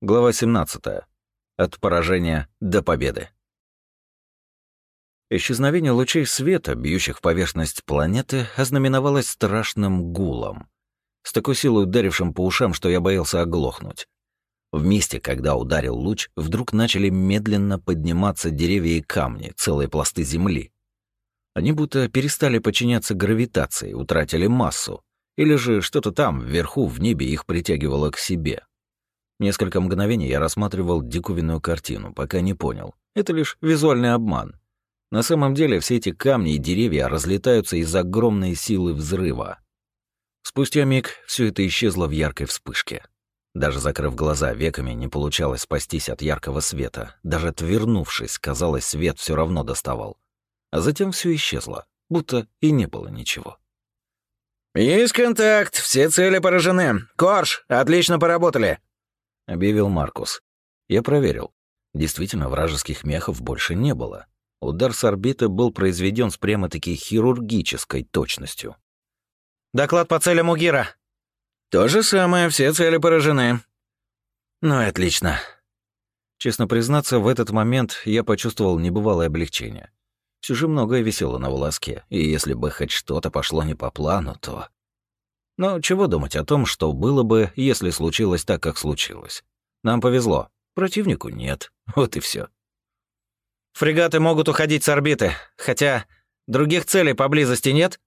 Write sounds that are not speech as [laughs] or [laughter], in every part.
Глава 17. От поражения до победы. Исчезновение лучей света, бьющих в поверхность планеты, ознаменовалось страшным гулом, с такой силой ударившим по ушам, что я боялся оглохнуть. В месте, когда ударил луч, вдруг начали медленно подниматься деревья и камни, целые пласты земли. Они будто перестали подчиняться гравитации, утратили массу, или же что-то там, вверху, в небе, их притягивало к себе. Несколько мгновений я рассматривал диковинную картину, пока не понял. Это лишь визуальный обман. На самом деле все эти камни и деревья разлетаются из огромной силы взрыва. Спустя миг все это исчезло в яркой вспышке. Даже закрыв глаза веками, не получалось спастись от яркого света. Даже отвернувшись, казалось, свет все равно доставал. А затем все исчезло, будто и не было ничего. «Есть контакт, все цели поражены. Корж, отлично поработали!» Объявил Маркус. Я проверил. Действительно, вражеских мехов больше не было. Удар с орбиты был произведен с прямо-таки хирургической точностью. «Доклад по целям Угира». «То же самое, все цели поражены». «Ну и отлично». Честно признаться, в этот момент я почувствовал небывалое облегчение. Все же многое висело на волоске, и если бы хоть что-то пошло не по плану, то... Но чего думать о том, что было бы, если случилось так, как случилось? Нам повезло. Противнику нет. Вот и все. Фрегаты могут уходить с орбиты, хотя других целей поблизости нет?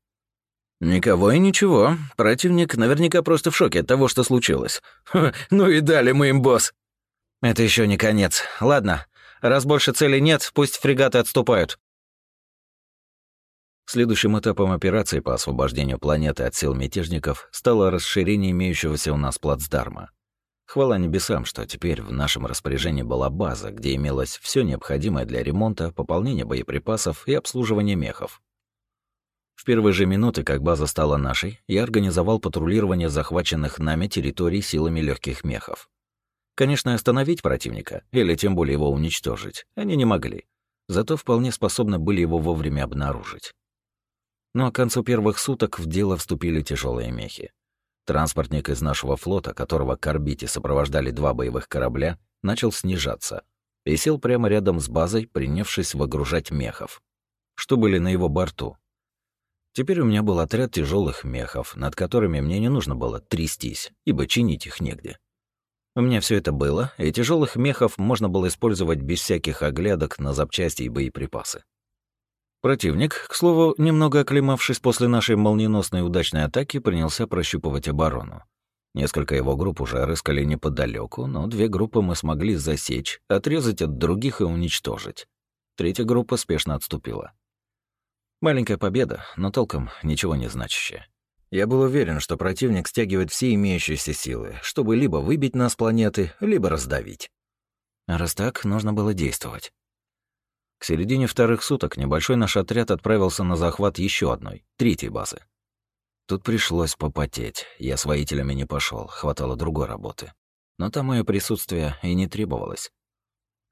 Никого и ничего. Противник наверняка просто в шоке от того, что случилось. ну и дали мы им, босс. Это еще не конец. Ладно, раз больше целей нет, пусть фрегаты отступают. Следующим этапом операции по освобождению планеты от сил мятежников стало расширение имеющегося у нас плацдарма. Хвала небесам, что теперь в нашем распоряжении была база, где имелось все необходимое для ремонта, пополнения боеприпасов и обслуживания мехов. В первые же минуты, как база стала нашей, я организовал патрулирование захваченных нами территорий силами легких мехов. Конечно, остановить противника, или тем более его уничтожить, они не могли. Зато вполне способны были его вовремя обнаружить. Но к концу первых суток в дело вступили тяжелые мехи. Транспортник из нашего флота, которого к орбите сопровождали два боевых корабля, начал снижаться и сел прямо рядом с базой, принявшись выгружать мехов, что были на его борту. Теперь у меня был отряд тяжелых мехов, над которыми мне не нужно было трястись, ибо чинить их негде. У меня все это было, и тяжелых мехов можно было использовать без всяких оглядок на запчасти и боеприпасы. Противник, к слову, немного оклемавшись после нашей молниеносной удачной атаки, принялся прощупывать оборону. Несколько его групп уже рыскали неподалеку, но две группы мы смогли засечь, отрезать от других и уничтожить. Третья группа спешно отступила. Маленькая победа, но толком ничего не значащая. Я был уверен, что противник стягивает все имеющиеся силы, чтобы либо выбить нас с планеты, либо раздавить. Раз так, нужно было действовать. К середине вторых суток небольшой наш отряд отправился на захват еще одной, третьей базы. Тут пришлось попотеть. Я с воителями не пошел, хватало другой работы. Но там мое присутствие и не требовалось.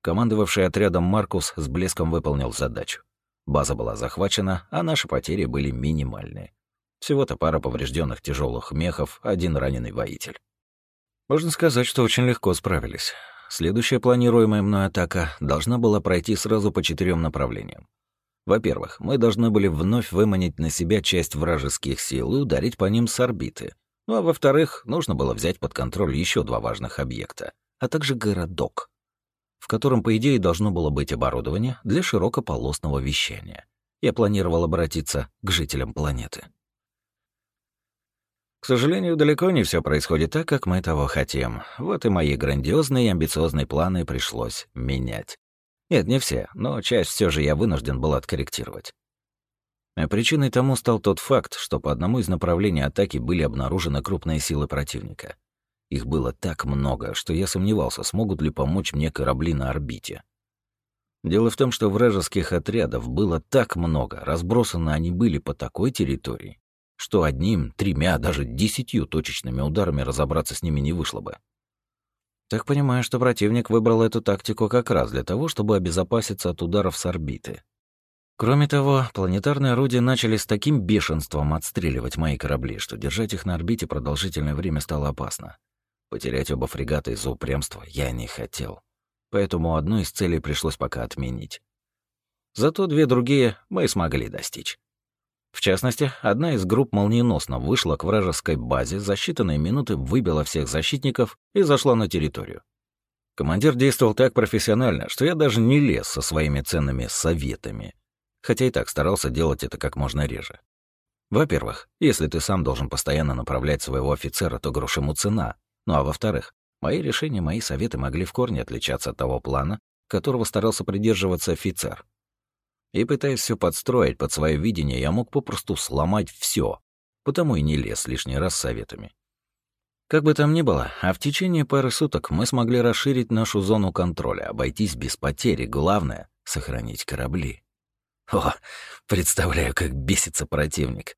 Командовавший отрядом Маркус с блеском выполнил задачу. База была захвачена, а наши потери были минимальные. Всего-то пара поврежденных тяжелых мехов, один раненый воитель. Можно сказать, что очень легко справились. Следующая планируемая мной атака должна была пройти сразу по четырем направлениям. Во-первых, мы должны были вновь выманить на себя часть вражеских сил и ударить по ним с орбиты. Ну а во-вторых, нужно было взять под контроль еще два важных объекта, а также городок, в котором, по идее, должно было быть оборудование для широкополосного вещания. Я планировал обратиться к жителям планеты. Сожалению, далеко не все происходит так, как мы того хотим. Вот и мои грандиозные и амбициозные планы пришлось менять. Нет, не все, но часть все же я вынужден был откорректировать. А причиной тому стал тот факт, что по одному из направлений атаки были обнаружены крупные силы противника. Их было так много, что я сомневался, смогут ли помочь мне корабли на орбите. Дело в том, что вражеских отрядов было так много, разбросаны они были по такой территории, что одним, тремя, даже десятью точечными ударами разобраться с ними не вышло бы. Так понимаю, что противник выбрал эту тактику как раз для того, чтобы обезопаситься от ударов с орбиты. Кроме того, планетарные орудия начали с таким бешенством отстреливать мои корабли, что держать их на орбите продолжительное время стало опасно. Потерять оба фрегата из-за упрямства я не хотел. Поэтому одну из целей пришлось пока отменить. Зато две другие мы смогли достичь. В частности, одна из групп молниеносно вышла к вражеской базе, за считанные минуты выбила всех защитников и зашла на территорию. Командир действовал так профессионально, что я даже не лез со своими ценными советами, хотя и так старался делать это как можно реже. Во-первых, если ты сам должен постоянно направлять своего офицера, то грош ему цена. Ну а во-вторых, мои решения, мои советы могли в корне отличаться от того плана, которого старался придерживаться офицер. И пытаясь все подстроить под свое видение, я мог попросту сломать все, потому и не лез лишний раз советами. Как бы там ни было, а в течение пары суток мы смогли расширить нашу зону контроля, обойтись без потери, главное — сохранить корабли. О, представляю, как бесится противник.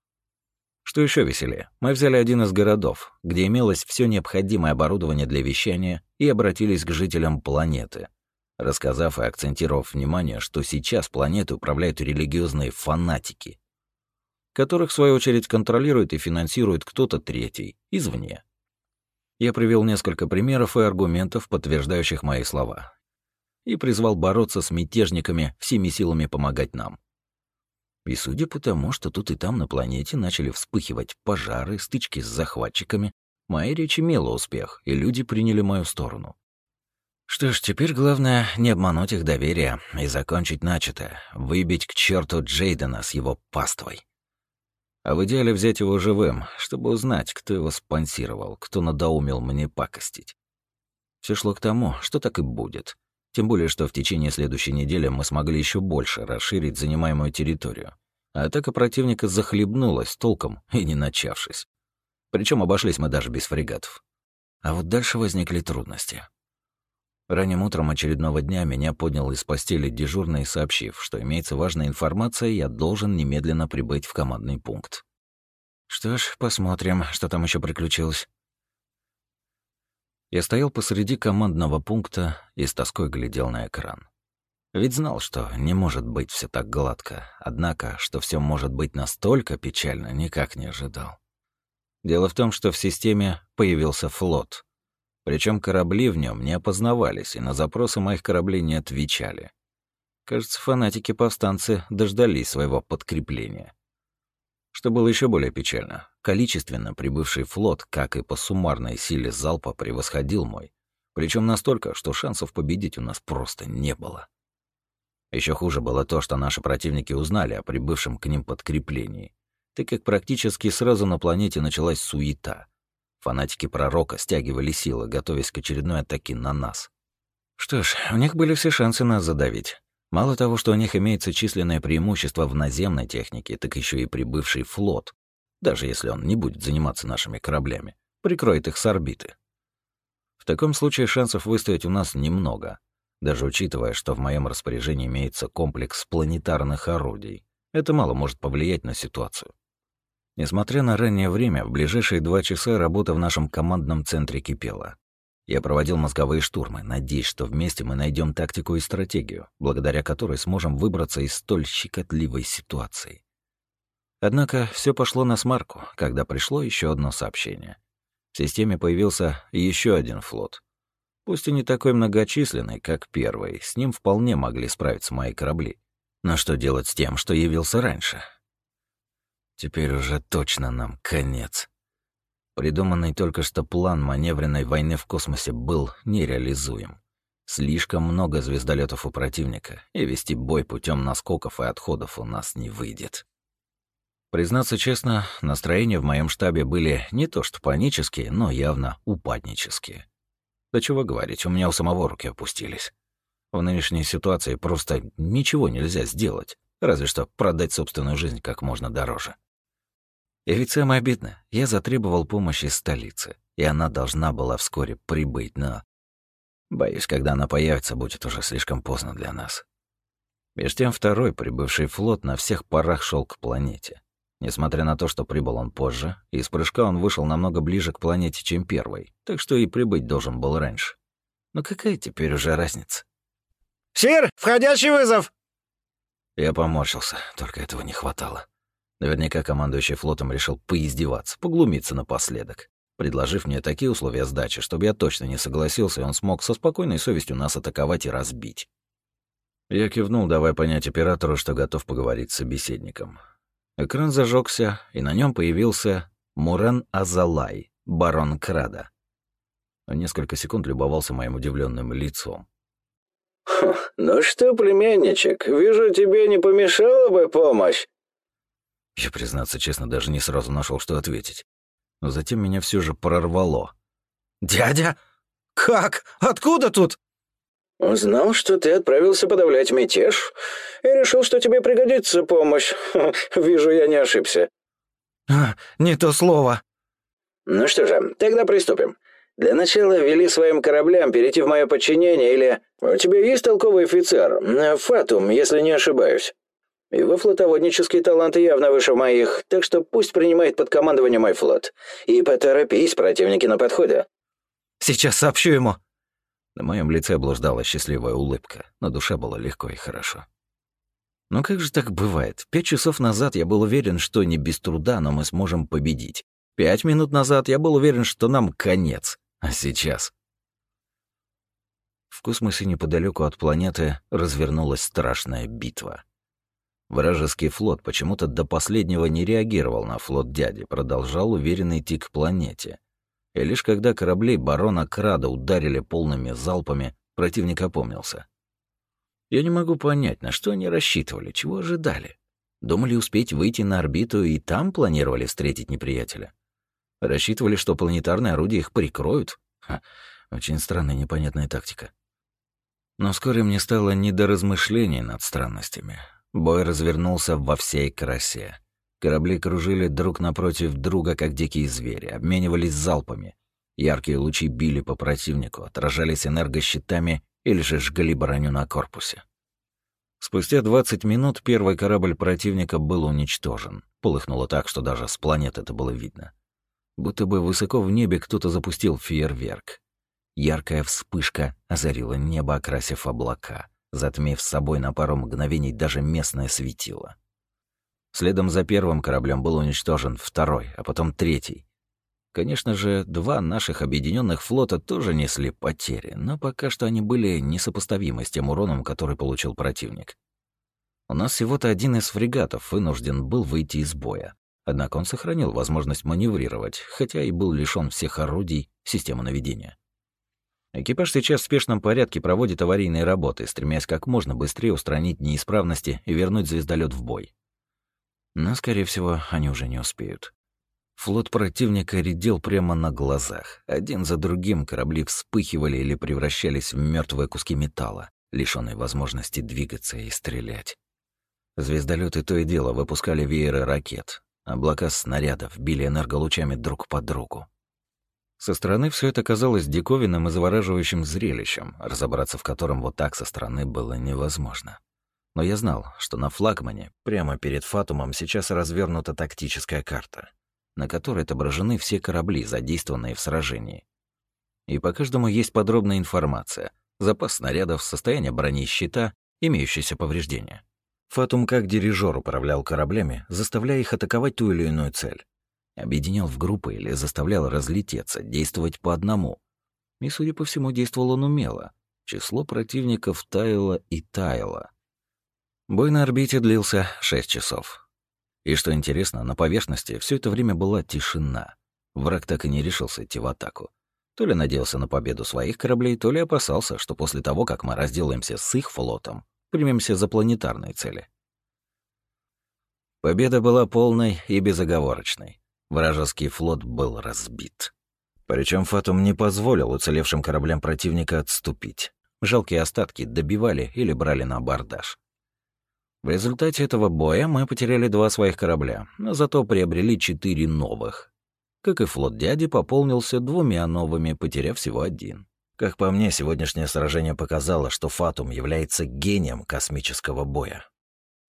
Что еще веселее, мы взяли один из городов, где имелось все необходимое оборудование для вещания, и обратились к жителям планеты — рассказав и акцентировав внимание, что сейчас планетой управляют религиозные фанатики, которых, в свою очередь, контролирует и финансирует кто-то третий, извне. Я привел несколько примеров и аргументов, подтверждающих мои слова, и призвал бороться с мятежниками, всеми силами помогать нам. И судя по тому, что тут и там на планете начали вспыхивать пожары, стычки с захватчиками, моя речь имела успех, и люди приняли мою сторону. Что ж, теперь главное не обмануть их доверие и закончить начатое, выбить к черту Джейдена с его паствой. А в идеале взять его живым, чтобы узнать, кто его спонсировал, кто надоумил мне пакостить. Все шло к тому, что так и будет. Тем более, что в течение следующей недели мы смогли еще больше расширить занимаемую территорию. Атака противника захлебнулась толком и не начавшись. Причем обошлись мы даже без фрегатов. А вот дальше возникли трудности. Ранним утром очередного дня меня поднял из постели дежурный, сообщив, что имеется важная информация, и я должен немедленно прибыть в командный пункт. Что ж, посмотрим, что там еще приключилось. Я стоял посреди командного пункта и с тоской глядел на экран. Ведь знал, что не может быть все так гладко, однако, что все может быть настолько печально, никак не ожидал. Дело в том, что в системе появился флот — причем корабли в нем не опознавались и на запросы моих кораблей не отвечали. Кажется, фанатики-повстанцы дождались своего подкрепления. Что было еще более печально, количественно прибывший флот, как и по суммарной силе залпа, превосходил мой. Причем настолько, что шансов победить у нас просто не было. Еще хуже было то, что наши противники узнали о прибывшем к ним подкреплении, так как практически сразу на планете началась суета. Фанатики пророка стягивали силы, готовясь к очередной атаке на нас. Что ж, у них были все шансы нас задавить. Мало того, что у них имеется численное преимущество в наземной технике, так еще и прибывший флот, даже если он не будет заниматься нашими кораблями, прикроет их с орбиты. В таком случае шансов выстоять у нас немного, даже учитывая, что в моем распоряжении имеется комплекс планетарных орудий. Это мало может повлиять на ситуацию. Несмотря на раннее время, в ближайшие два часа работа в нашем командном центре кипела. Я проводил мозговые штурмы, надеясь, что вместе мы найдем тактику и стратегию, благодаря которой сможем выбраться из столь щекотливой ситуации. Однако все пошло на смарку, когда пришло еще одно сообщение. В системе появился еще один флот. Пусть и не такой многочисленный, как первый, с ним вполне могли справиться мои корабли. Но что делать с тем, что явился раньше? Теперь уже точно нам конец. Придуманный только что план маневренной войны в космосе был нереализуем. Слишком много звездолетов у противника, и вести бой путем наскоков и отходов у нас не выйдет. Признаться честно, настроения в моем штабе были не то что панические, но явно упаднические. Да чего говорить, у меня у самого руки опустились. В нынешней ситуации просто ничего нельзя сделать, разве что продать собственную жизнь как можно дороже. И ведь самое обидное, я затребовал помощи из столицы, и она должна была вскоре прибыть, но... Боюсь, когда она появится, будет уже слишком поздно для нас. Между тем второй прибывший флот на всех парах шел к планете. Несмотря на то, что прибыл он позже, из прыжка он вышел намного ближе к планете, чем первый, так что и прибыть должен был раньше. Но какая теперь уже разница? «Сир, входящий вызов!» Я поморщился, только этого не хватало. Наверняка командующий флотом решил поиздеваться, поглумиться напоследок. предложив мне такие условия сдачи, чтобы я точно не согласился, и он смог со спокойной совестью нас атаковать и разбить. Я кивнул, давая понять оператору, что готов поговорить с собеседником. Экран зажегся, и на нем появился Мурен Азалай, барон Крада. Он несколько секунд любовался моим удивленным лицом. «Ну что, племянничек, вижу, тебе не помешала бы помощь?» Я, признаться честно, даже не сразу нашел, что ответить. Но затем меня все же прорвало. «Дядя? Как? Откуда тут?» «Узнал, что ты отправился подавлять мятеж, и решил, что тебе пригодится помощь. [laughs] Вижу, я не ошибся». А, «Не то слово». «Ну что же, тогда приступим. Для начала вели своим кораблям перейти в мое подчинение или... У тебя есть толковый офицер? Фатум, если не ошибаюсь. Его флотоводнические таланты явно выше моих, так что пусть принимает под командование мой флот. И поторопись, противники на подходе». «Сейчас сообщу ему». На моем лице блуждала счастливая улыбка, на душе было легко и хорошо. Но как же так бывает? Пять часов назад я был уверен, что не без труда, но мы сможем победить. Пять минут назад я был уверен, что нам конец. А сейчас? В космосе неподалеку от планеты развернулась страшная битва. Вражеский флот почему-то до последнего не реагировал на флот дяди, продолжал уверенно идти к планете. И лишь когда корабли барона Крада ударили полными залпами, противник опомнился. Я не могу понять, на что они рассчитывали, чего ожидали. Думали успеть выйти на орбиту и там планировали встретить неприятеля. Рассчитывали, что планетарные орудия их прикроют. Ха, очень странная непонятная тактика. Но вскоре мне стало не до размышлений над странностями. Бой развернулся во всей красе. Корабли кружили друг напротив друга, как дикие звери, обменивались залпами. Яркие лучи били по противнику, отражались энергощитами или же жгли броню на корпусе. Спустя 20 минут первый корабль противника был уничтожен. Полыхнуло так, что даже с планеты это было видно будто бы высоко в небе кто-то запустил фейерверк. Яркая вспышка озарила небо, окрасив облака, затмив с собой на пару мгновений даже местное светило. Следом за первым кораблем был уничтожен второй, а потом третий. Конечно же, два наших объединенных флота тоже несли потери, но пока что они были несопоставимы с тем уроном, который получил противник. У нас всего-то один из фрегатов вынужден был выйти из боя, Однако он сохранил возможность маневрировать, хотя и был лишён всех орудий системы наведения. Экипаж сейчас в спешном порядке проводит аварийные работы, стремясь как можно быстрее устранить неисправности и вернуть звездолет в бой. Но, скорее всего, они уже не успеют. Флот противника редел прямо на глазах. Один за другим корабли вспыхивали или превращались в мертвые куски металла, лишённые возможности двигаться и стрелять. Звездолеты то и дело выпускали вееры ракет, Облака снарядов били энерголучами друг по другу. Со стороны все это казалось диковинным и завораживающим зрелищем, разобраться в котором вот так со стороны было невозможно. Но я знал, что на флагмане, прямо перед Фатумом, сейчас развернута тактическая карта, на которой отображены все корабли, задействованные в сражении. И по каждому есть подробная информация, запас снарядов, состояние брони щита, имеющиеся повреждения. Фатум как дирижер управлял кораблями, заставляя их атаковать ту или иную цель. Объединял в группы или заставлял разлететься, действовать по одному. И, судя по всему, действовал он умело. Число противников таяло и таяло. Бой на орбите длился 6 часов. И что интересно, на поверхности все это время была тишина. Враг так и не решился идти в атаку. То ли надеялся на победу своих кораблей, то ли опасался, что после того, как мы разделаемся с их флотом, Примемся за планетарные цели. Победа была полной и безоговорочной. Вражеский флот был разбит. Причем Фатум не позволил уцелевшим кораблям противника отступить. Жалкие остатки добивали или брали на абордаж. В результате этого боя мы потеряли два своих корабля, но зато приобрели четыре новых. Как и флот дяди пополнился двумя новыми, потеряв всего один. Как по мне, сегодняшнее сражение показало, что Фатум является гением космического боя.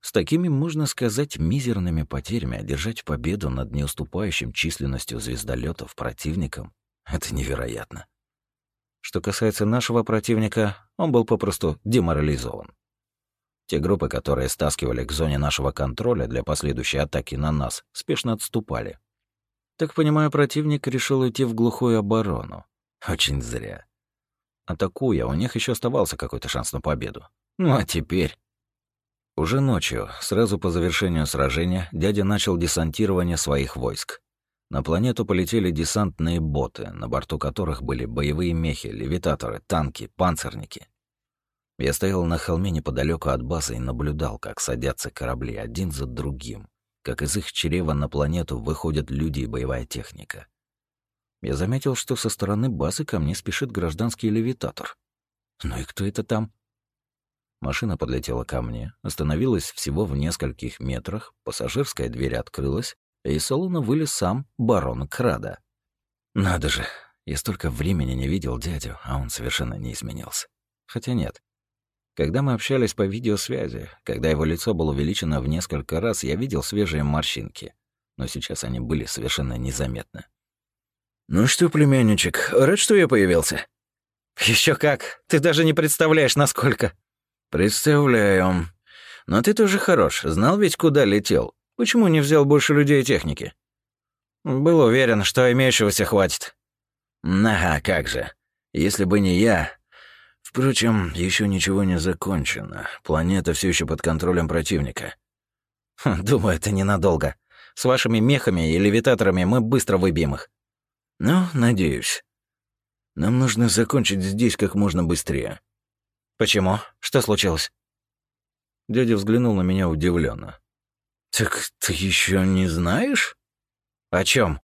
С такими, можно сказать, мизерными потерями одержать победу над неуступающим численностью звездолетов противником — это невероятно. Что касается нашего противника, он был попросту деморализован. Те группы, которые стаскивали к зоне нашего контроля для последующей атаки на нас, спешно отступали. Так понимаю, противник решил уйти в глухую оборону. Очень зря. Атакуя, у них еще оставался какой-то шанс на победу. Ну а теперь... Уже ночью, сразу по завершению сражения, дядя начал десантирование своих войск. На планету полетели десантные боты, на борту которых были боевые мехи, левитаторы, танки, панцирники. Я стоял на холме неподалеку от базы и наблюдал, как садятся корабли один за другим, как из их чрева на планету выходят люди и боевая техника. Я заметил, что со стороны базы ко мне спешит гражданский левитатор. Ну и кто это там? Машина подлетела ко мне, остановилась всего в нескольких метрах, пассажирская дверь открылась, и из салона вылез сам барон Крада. Надо же, я столько времени не видел дядю, а он совершенно не изменился. Хотя нет. Когда мы общались по видеосвязи, когда его лицо было увеличено в несколько раз, я видел свежие морщинки, но сейчас они были совершенно незаметны. «Ну что, племянничек, рад, что я появился?» Еще как! Ты даже не представляешь, насколько!» «Представляю. Но ты тоже хорош. Знал ведь, куда летел. Почему не взял больше людей и техники?» «Был уверен, что имеющегося хватит». «Ага, как же. Если бы не я...» Впрочем, еще ничего не закончено. Планета все еще под контролем противника. Хм, думаю, это ненадолго. С вашими мехами и левитаторами мы быстро выбьем их. Ну, надеюсь. Нам нужно закончить здесь как можно быстрее. «Почему? Что случилось?» Дядя взглянул на меня удивленно. «Так ты еще не знаешь?» «О чем?